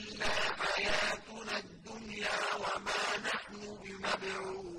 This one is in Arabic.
إِلَّا حَيَاتُنَا الدُّنْيَا وَمَا نَحْنُ بِمَبْعُوثٍ